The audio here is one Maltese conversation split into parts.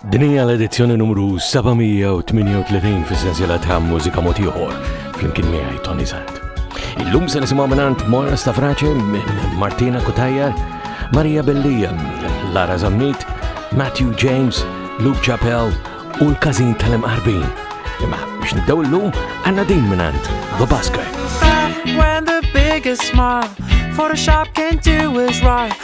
Din hija l-edizzjoni numru 738 fis-sensiela ta' mużika mod ieħor flimkien miegħi Tony Sant. Illum se nisimgħu mingħand Mora Stafrace, Martina Kutajja, Marija Bellija, Lara Zammit, Matthew James, Luke Chappell u l-Każin tal-Imqarbin. Imma biex nibdew illum għandna din mingħand The Busker. When the biggest smile Photoshop can't do is right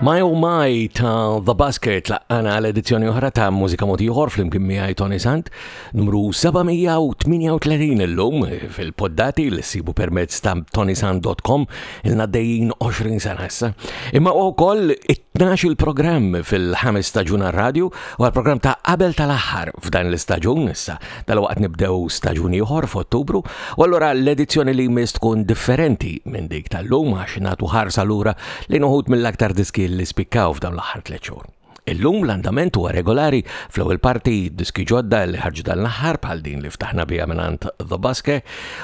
My Oh My ta' The Basket laqqana għal edizzjoni oħra ta' mużika moti oħor fl-imkien miegħi Tony Sant, numru 738 illum fil-poddati li sibu permezz ta' tonysant.com il-naddejjin 20 sena issa. Imma wkoll 12 il-programm fil-ħames staġun radio u għal-programm ta' qabel tal-aħħar f'dan l-istaġun issa Dalwaqt nibdew staġun ieħor f'Ottubru u allura l-edizzjoni li jmiss tkun differenti minn dik tal-lum għax nagħtu ħarsa lura li noħud mill-aktar diski li spikkaw f'dawn l-aħħar tliet xhur. Illum l-andament huwa regolari fl-ewwel parti diski ġodda li ħarġu dan l-aħħar bħal din li ftaħna biha minn The Basque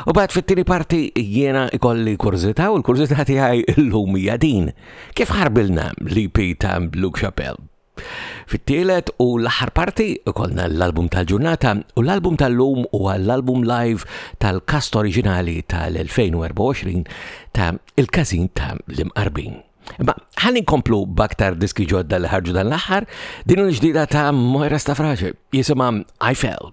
u bad fit-tieni parti jiena ikolli kurżità u l-kurżità tiegħi llum hija din. Kif ħarbilna l-EP ta' Luke Chappelle? Fit-tielet u l-aħħar parti ikollna l-album tal-ġurnata u l-album tal-lum huwa l-album live tal-kast oriġinali tal-2024 ta' il-każin ta' l-imqarbin. Ma ħalli nkomplu baktar diski ġodda li ħarġu dan l-aħħar, din il-ġdida ta' Moira Stafrace jisimha I Fell.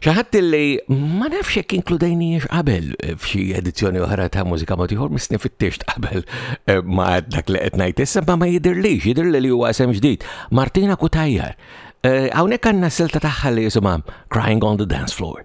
ċaħat li ma nafx jekk inkludejniex qabel eh, f'xi edizzjoni oħra ta' mużika mod ieħor misni fittixt qabel eh, ma' dak li qed ngħid issa ma ma jidirlix, jidir li huwa isem ġdid. Martina Kutajjar. Eh, hawnhekk għandna silta tagħha li jisimha Crying on the Dance Floor.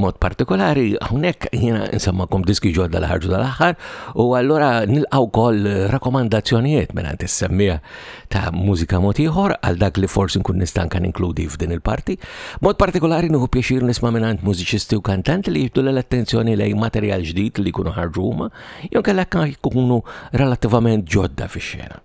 Mod partikolari, hawnhekk jiena insemmakom diski ġodda li ħarġu tal-aħħar u allura nilqgħu wkoll rakkomandazzjonijiet minn għand is-semmija ta' mużika mod ieħor għal dak li forsi nkun nistanka ninkludi f'din il-parti. Mod partikolari nieħu pjaċir nisma' minn għand mużiċisti u kantanti li jibdu l-attenzjoni lejn materjal ġdid li jkunu ħarġu huma jew kellek jkunu relattivament ġodda fix-xena.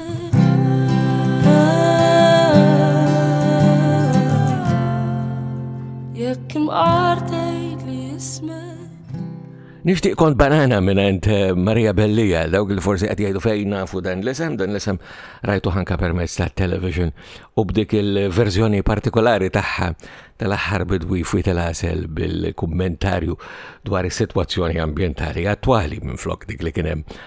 Nishtiq kont banana minant eh, Maria Bellija, dawk li forsi qed jgħidu fejn nafu dan l-isem, dan l-isem rajtu ħanka permezz ta' television u b'dik il-verżjoni partikolari tagħha tal-aħħar bidwi fuq tal-asel bil-kummentarju dwar is-sitwazzjoni ambientali attwali minn flok dik li kien hemm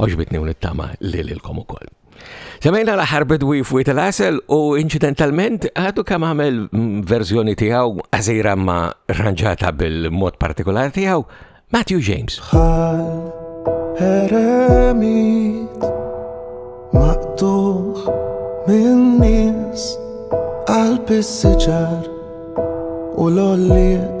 Oġbitni u nittama li lilkom ukoll. Semajna l-aħħar bidwi fuq il-asel u incidentalment għadu kam għamel verżjoni tiegħu għażira ma ranġata bil-mod partikolari tiegħu Matthew James. Heremit maqtuħ minn nies qalb is-siġar u l-olliq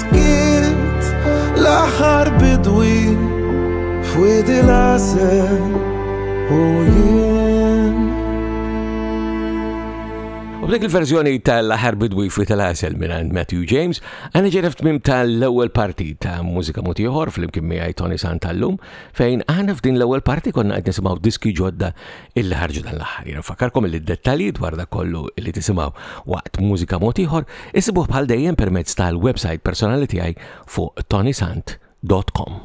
Qilt l-aħħar bidwi f'wiedi l-għasel u jien. U b'dik il-verżjoni tal-aħħar bidwi fi tal-għasel minn Matthew James, għana ġereft mim tal-ewwel parti ta' mużika motiħor fl-imkien miegħi Tony Santallum, fejn għana f'din l-ewwel parti konna qed nisimgħu diski ġodda illi ħarġu dan l-aħħar. Jena fakarkom li d-dettalji dwar da kollu li tisimaw waqt mużika mod ieħor isibuh bħal dejjem permezz tal-website personali tiegħi fuq tonisant.com.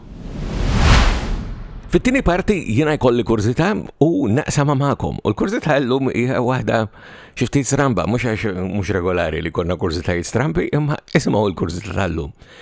Fit-tieni parti jiena jkolli kurzita u naqsama magħkom. U l-kurzita llum hija waħda xi ftit stramba, mhux għax mhux regolari li konna kurzitajiet strambi, imma isimgħu l-kurzita tal-lum.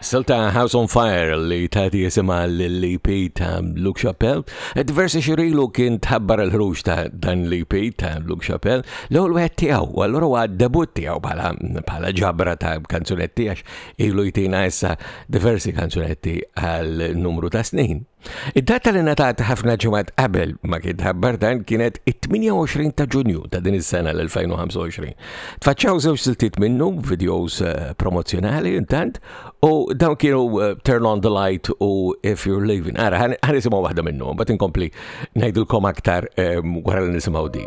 Silta House on Fire li tati jisima l-EP ta' Luke Chappelle. Diversi xirilu kien tħabbar il-ħruġ ta' dan l-EP ta' Luke Chappelle l ewwel wieħed tiegħu, u allura huwa debut tiegħu bħala ġabra ta' kanzunetti għax ilu jtina issa diversi kanzunetti għal numru ta' snin. Id-data li ngħatat ħafna ġimgħat qabel ma kien tħabbar dan kienet it-28 ta' Ġunju ta' din is-sena l-2025. Tfaċċaw żewġ siltiet minnu, videos eh, promozzjonali intant, u dawn kienu eh, Turn on the Light u If You're Leaving. Ara, ħanisimgħu waħda minnu, bat inkompli ngħidilkom aktar eh, wara li nisimgħu di.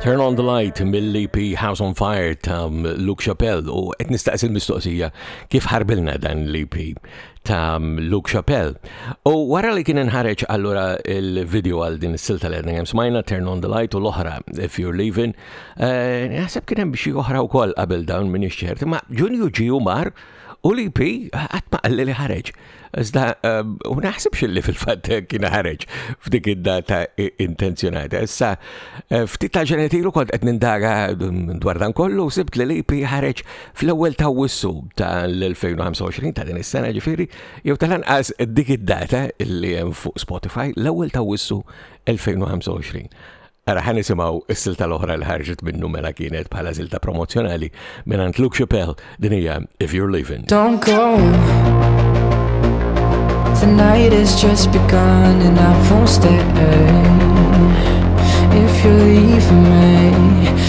Turn on the light mill-EP House on Fire ta' Luke Chappelle u qed nistaqsi l-mistoqsija kif ħarbilna dan l-EP ta' Luke Chappelle. U wara li kien inħareġ allura il-video għal din is-silta li għedna smajna Turn on the light u l-oħra If You're Leaving, eh, naħseb kien hemm xi oħra wkoll qabel dawn minn ix-ċert, ma' Ġunju ġiju mar u l-EP għatma qalli li ħareġ. Iżda, ehm, u naħsibx li fil-fatt kien ħareġ f'dik id-data intenzjonata. Issa, eh, ftit ta' ġenetilu kont qed nindaga mm, dwar dan kollu, sibt li l-IP ħareġ fl-ewwel ta' wissu tal-2025 ta' din is-sena ġifieri, jew tal-anqas dik id-data li hemm fuq Spotify l-ewwel ta' wissu 2025. Ara ħa nisimgħu s-silta l-oħra li ħarġet minnu mela kienet bħala silta promozzjonali mingħand Luke Chappelle din hija If You're Leaving. Don't go. The night has just begun and I won't stay. If you're leaving me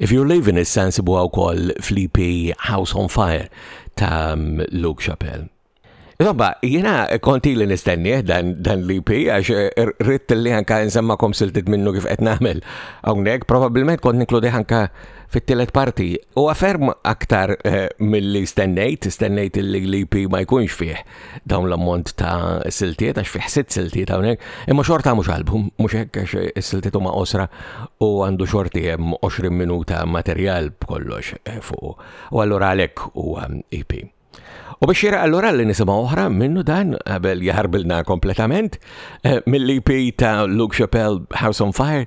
If You're Leaving issa nsibuha wkoll fl-EP House on Fire ta' mm, Luke Chappelle. Insomma, jena konti li nistenni eh, dan, dan l-IP e għax eh, rrit li għanka nsemmakom siltit minnu kif qed nagħmel hawnhekk, probabbilment kont ninkludi għanka fit-tielet parti. U għaferm aktar eh, mill-li stennejt, stennejt li l-IP e ma jkunx fih dawn l-ammont ta' siltiet, għax fih sitt siltiet hawnhekk, imma xorta mhux album, mhux hekk għax is-siltiet huma osra u għandu xorti hemm 20 minuta materjal b'kollox eh, fuq. U allura għalhekk huwa EP. U biex jira allura li nisimgħu oħra minnu dan qabel jaħarbilna kompletament eh, mill-EP ta' Luke Chappelle House on Fire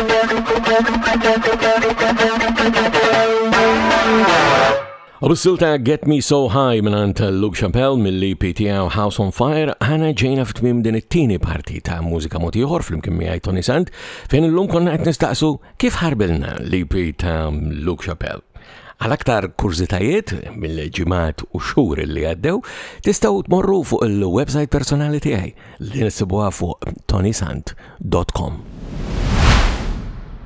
U bissil ta' Get Me So High minant Luke Chappelle mill-li PTO House on Fire, ħana ġejna f'tmim din it-tieni parti ta' mużika motiħor fl-imkien miegħi Tony Sant, fejn illum konna qed nistaqsu kif ħarbilna l-EP ta' Luke Chappelle. Għal aktar kurzitajiet mill-ġimat u xhur li għaddew, tistgħu tmorru fuq il-website personali tiegħi li nisibuha fuq tonysant.com www.mużikamotiħor.com.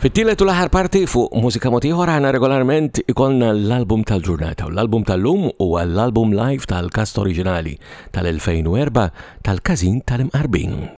Fit-tielet u l-aħħar parti fuq mużika motiħor aħna regolarment ikollna l-album tal-ġurnata u l-album tal-lum huwa l-album live tal-kast oriġinali tal-2004 tal-Każin tal-Imqarbin.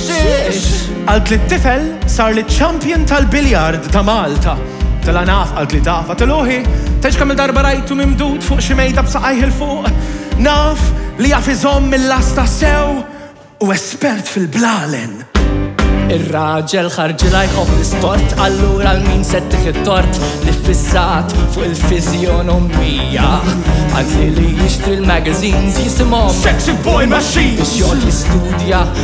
Għal tliet tifel sar li champion tal-biljard ta' Malta. Tela naf għal tliet għafa teluħi, teġ kamil darba rajtu mimdud fuq xi mejda b'saqajh il fuq. Naf li jaf iżomm mill-lasta sew u espert fil-blalen. Ir-raġel ħarġilha jħobb l-isport, allura l-min settih it-tort li fissat fuq il-fizjonomija. Għazli li jixtri l-magazines jisimhom Sexy Boy Machine biex jgħod jistudja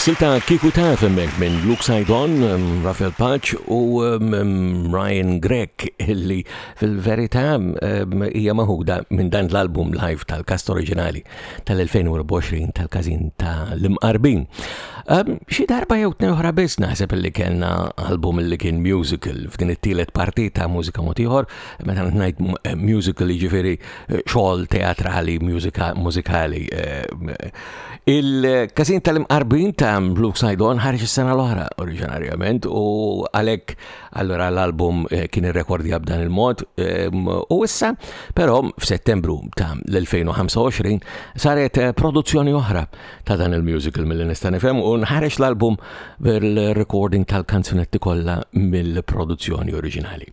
Silta Kieku Taf hemmhekk minn Luke Saidon, Rafael Paċ u Ryan Grek illi fil-verità hija maħuda minn dan l-album live tal-kast oriġinali tal-2024 tal-każin ta' l-imqarbin. Xi darba jew tnej oħra biss naħseb illi kellna album illi kien musical f'din it-tielet parti ta' mużika motiħor, meta ngħid musical jiġifieri xogħol teatrali, mużikali. Eh, Il-kazin tal-imqarbin ta' Blue Side On ħarġ is-sena l-oħra oriġinarjament u għalhekk allura l-album eh, kien irrekordja b'dan il-mod eh, u issa però f'Settembru ta' l-2025 saret eh, produzzjoni oħra ta' dan il-musical mill nista' nifhem u nħareġ l-album bil-recording tal-kanzunetti kollha mill-produzzjoni oriġinali.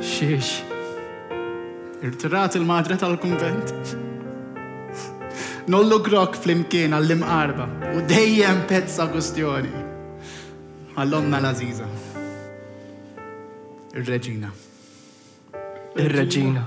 Xiex. Irtirat il-madre tal-kunvent. Nollu grok flimkien għall-imqarba u dejjem pezza kustjoni. Għall-omna l-aziza. Ir-reġina. Ir-reġina.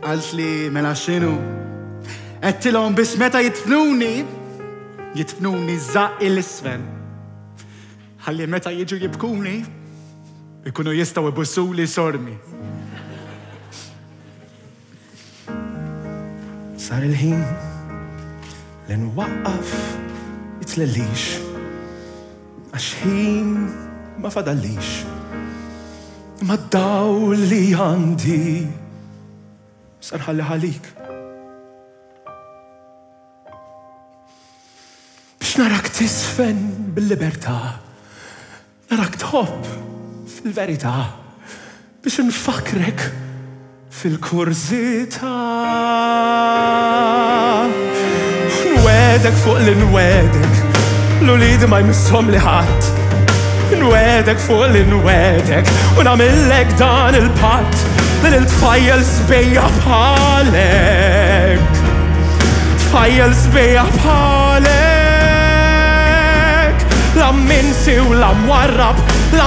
Qalt li mela x'inhu? Għedtilhom biex meta jitfnuni, jitfnuni żaq il-isfel. Ħalli meta jiġu jibkuni, ikunu jistgħu ibussuli sormi. Sar il-ħin li nwaqqaf it-tlellix. Għax ħin ma fadallix, imma d-dawl li għandi sar ħalli ħalik. Biex narak tisfen bil-libertà, narak tħobb fil-verità. Biex infakkrek fil-kurżità U nwegħdek fuq li nwegħdek L-uliedi ma jmisshom li ħadd Nwegħdek fuq li nwegħdek U nagħmillek dan il-patt Li lil tfajjel sbejja bħalek Tfajjel sbejja bħalek La minsi u la mwarrab La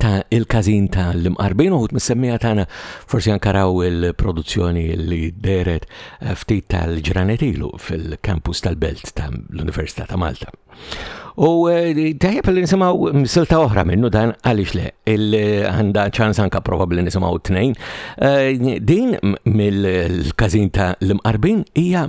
ta' il-każin ta' l-imqarbin uħut mis-semmija tagħna forsi ankaraw il-produzzjoni li deret eh, ftit tal-ġranet ilu fil-kampus tal-Belt ta' l-Università ta' Malta. U eh, tajjeb li nisimaw silta oħra minnu dan għalix le, il-għanda ċans anka probabli nisimaw t-tnejn. Eh, din mill-kazin ta' l-imqarbin hija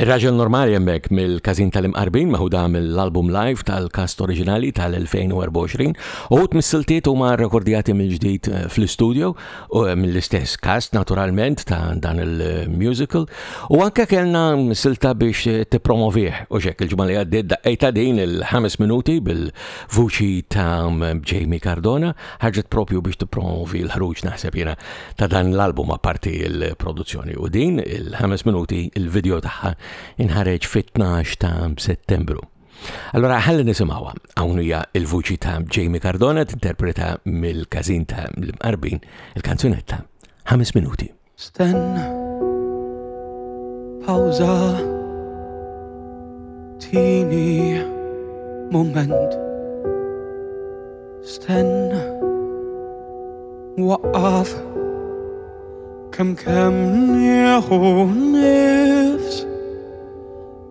Ir-raġel normali hemmhekk mill-każin tal-imqarbin meħuda mill-album live tal-kast oriġinali tal-2024 u ħut mis-siltiet huma rekordjati mill-ġdid eh, fl-istudio u eh, mill-istess kast naturalment ta' dan il-musical u anke kellna silta biex eh, tippromovih u xek il-ġimgħa li għaddiet daqqejta din il-ħames minuti bil-vuċi ta' mm, Jamie Cardona ħarġet propju biex tippromovi l-ħruġ naħseb jiena ta' dan l-album apparti l-produzzjoni u din il-ħames minuti il-video tagħha inħareġ fit-12 ta' Settembru. Allora ħalli nisimawa, hawn hija il-vuċi ta' Jamie Cardona tinterpreta mill-każin ta' l-imqarbin il-kanzunetta 5 minuti. Stenna. Pawża. Tini moment. Stenna. Waqqaf. Kem kem nieħu nifs.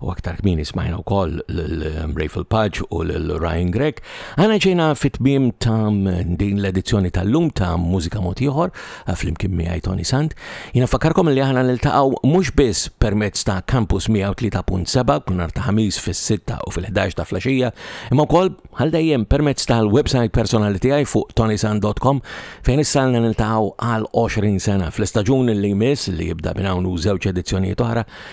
u aktar kmini smajna u koll l-Rayful Paġ u l-Ryan Grek. Għana ġejna fit-tmim ta' din l-edizzjoni tal-lum ta' Mużika Motiħor, fl-imkien miħaj Tony Sant. Jina fakarkom li għana nil-taqaw mux biss permezz ta' Campus 103.7 kunar ta' ħamis fil-6 u fil-11 ta' flasġija, imma koll għal-dajjem permezz tal-website personali tijaj fuq tonysant.com fejn issalna nil-taqaw għal 20 sena fl-istagġun li jmiss li jibda binawn u zewċ edizzjonijiet oħra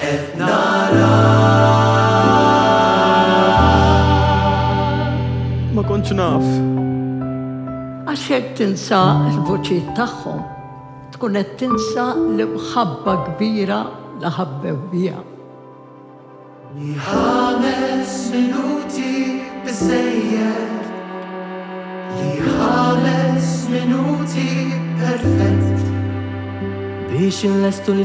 Qed nara. Ma kontx naf. Għax jekk tinsa l-voċijiet tagħhom, tkun qed tinsa l-imħabba kbira li ħabbew biha. Li ħames minuti biżejjed minuti perfett biex inlestu l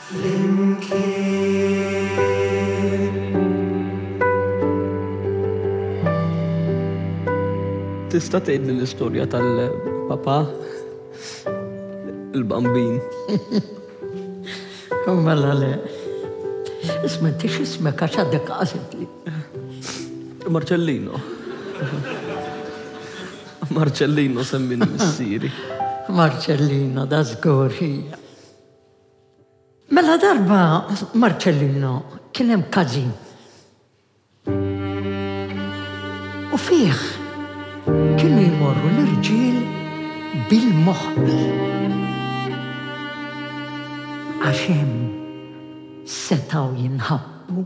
Tista' tgħidli l-istorja tal-Papa l-Bambin? U mela le. Isma' inti x'ismek għax għadek qasidli. Marcellino. Marcellino semmini missieri. Marcellino, da żgur hija. Mela darba Marċellino kien hemm każin. U fih kienu jmorru l-irġiel bil-moħbi. Għax hemm setgħu jinħabbu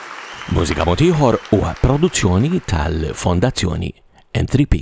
Mużika Mod Ieħor huwa produzzjoni tal-Fondazzjoni M3P.